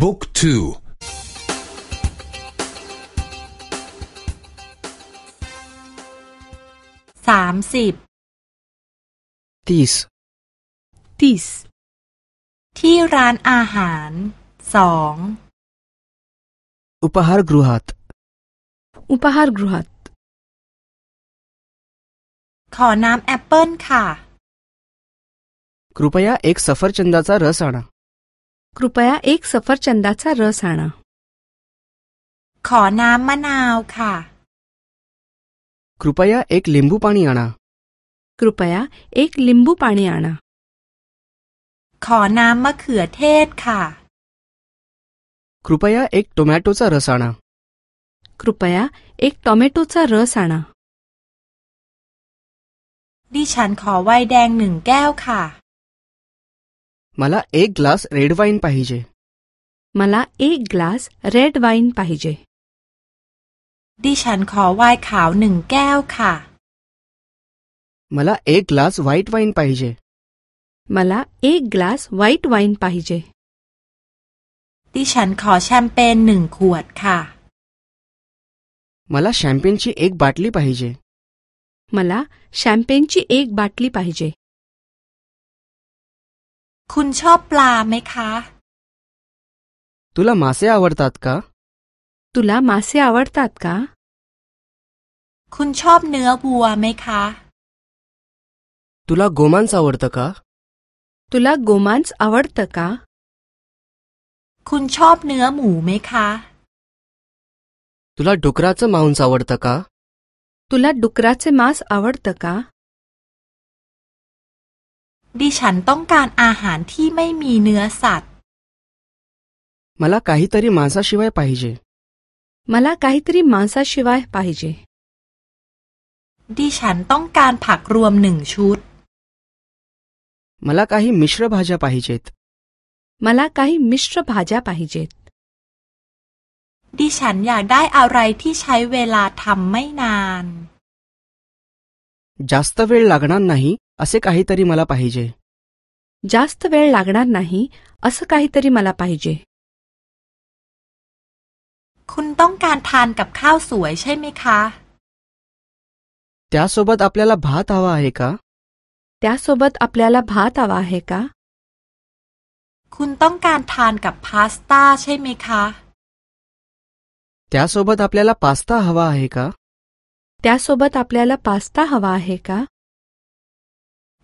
บุ๊กทูสามสิบทิสทิสที่ร้านอาหารสองอุปหารกรุหัตอุปหารกรุหัตขอน้ำแอปเปิลค่ะ กรุปย कृपया एक स ์ชันดาซารส आ นารุปยา कृपया एक स फ र च ंาा च ाรสานาขอน้ำมะนาวค่ะครุปยาเอกลิมบูปานีอาณาครุปยาเอกลิมบูปานีอาณาขอน้ำมะเขือเทศค่ะครุปยาเอกทอมตโตซ่ารสานาครุปยาเอกทอมตโตซ่ารสานาดิฉันขอไวน์แดงหนึ่งแก้วค่ะ मला एक ग्लास रेड वाईन पाहिजे मला एक ग्लास रेड वाईन पाहिजे ดิฉันขอไวน์ขาวหนึ่งแก้วค่ะ मला एक ग्लास व्हाईट वाईन पाहिजे मला एक ग्लास व्हाईट वाईन पाहिजे ดิฉันขอแชมเปญหนึ่งขวดค่ะ मला शॅम्पेनची एक बाटली पाहिजे मला शॅम्पेनची एक बाटली पाहिजे คุณชอบปลาไหมคะ तुला मासे आवडतात का तुला मासे आवडतात का คุณชอบเนื้อวัวไหมคะ तुला गोमांस आवडतं का तुला गोमांस आवडतं का คุณชอบเนื้อหมูไหมคะ तुला डुकराचं मांस आवडतं का तुला डुकराचे मांस आवडतं का ดิฉันต้องการอาหารที่ไม่มีเนื้อสัตว์มาละคาฮิตารีมังสาชิวายพะฮิจมาละคาฮิตารีมังสาชิวายพะฮิจดิฉันต้องการผักรวมหนึ่งชุดมาลาคาฮิมิชระบาจาพะฮิจิตมาลาคาฮิมิชระบาจาพะฮิจิตดิฉันอยากได้อะไรที่ใช้เวลาทำไม่นาน जास्त वेळ लागणार नाही असे काहीतरी मला पाहिजे जास्त वेळ लागणार नाही असं काहीतरी मला पाहिजे त्यासोबत आपल्याला भात हवा आहे का त्यासोबत आपल्याला भात हवा आहे का คุณต้องการทานกับพาสต้าใช่ไหมคะ त्यासोबत आपल्याला पास्ता हवा आहे का त्यासोबत आपल्याला पास्ता हवा आहे का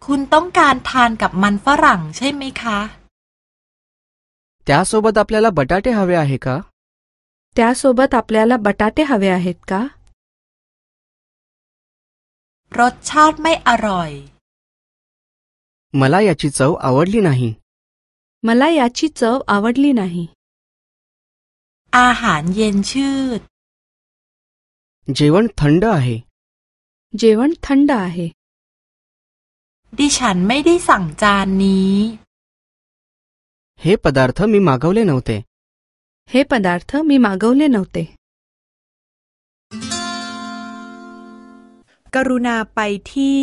คุณต้องการทานกับมันฝรั่ง ใช่ไหมคะ त्यासोबत आपल्याला बटाटे हवे आहे का त्यासोबत आपल्याला बटाटे हवे आहेत का รสชาติไม่อร่อย मला याची चव आवडली नाही मला याची चव आवडली नाही อาหารเย็นชืด जेवण थंड आहे जेवण थंड आहे ดิฉันไม่ได้สั่งจานนี้ हे पदार्थ मी मागवले नव्हते हे पदार्थ मी मागवले नव्हते กรุณาไปที่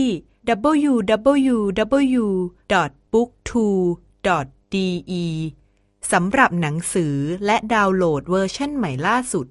www.booktwo.de สำหรับหนังสือและดาวน์โหลดเวอร์ชันใหม่ล่าสุด